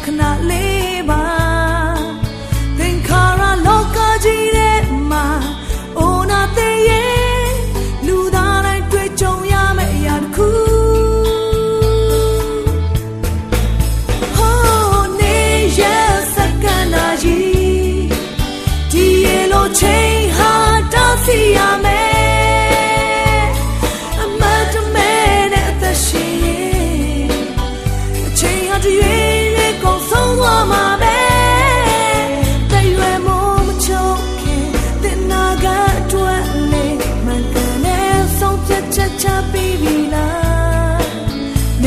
cannot leave.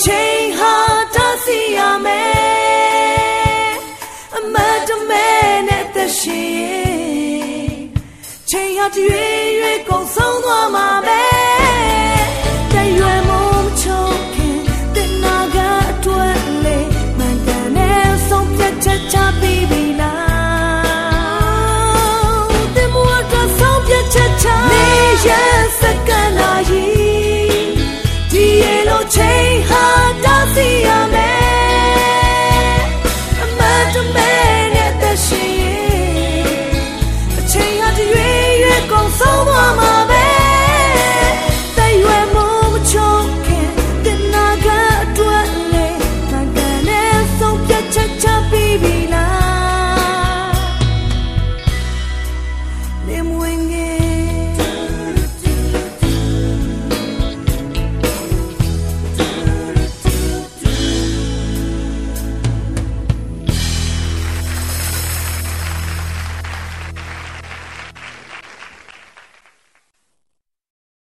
change. ဟာတွေ့ရွေးကုန်ဆုံးသွားမှာပဲ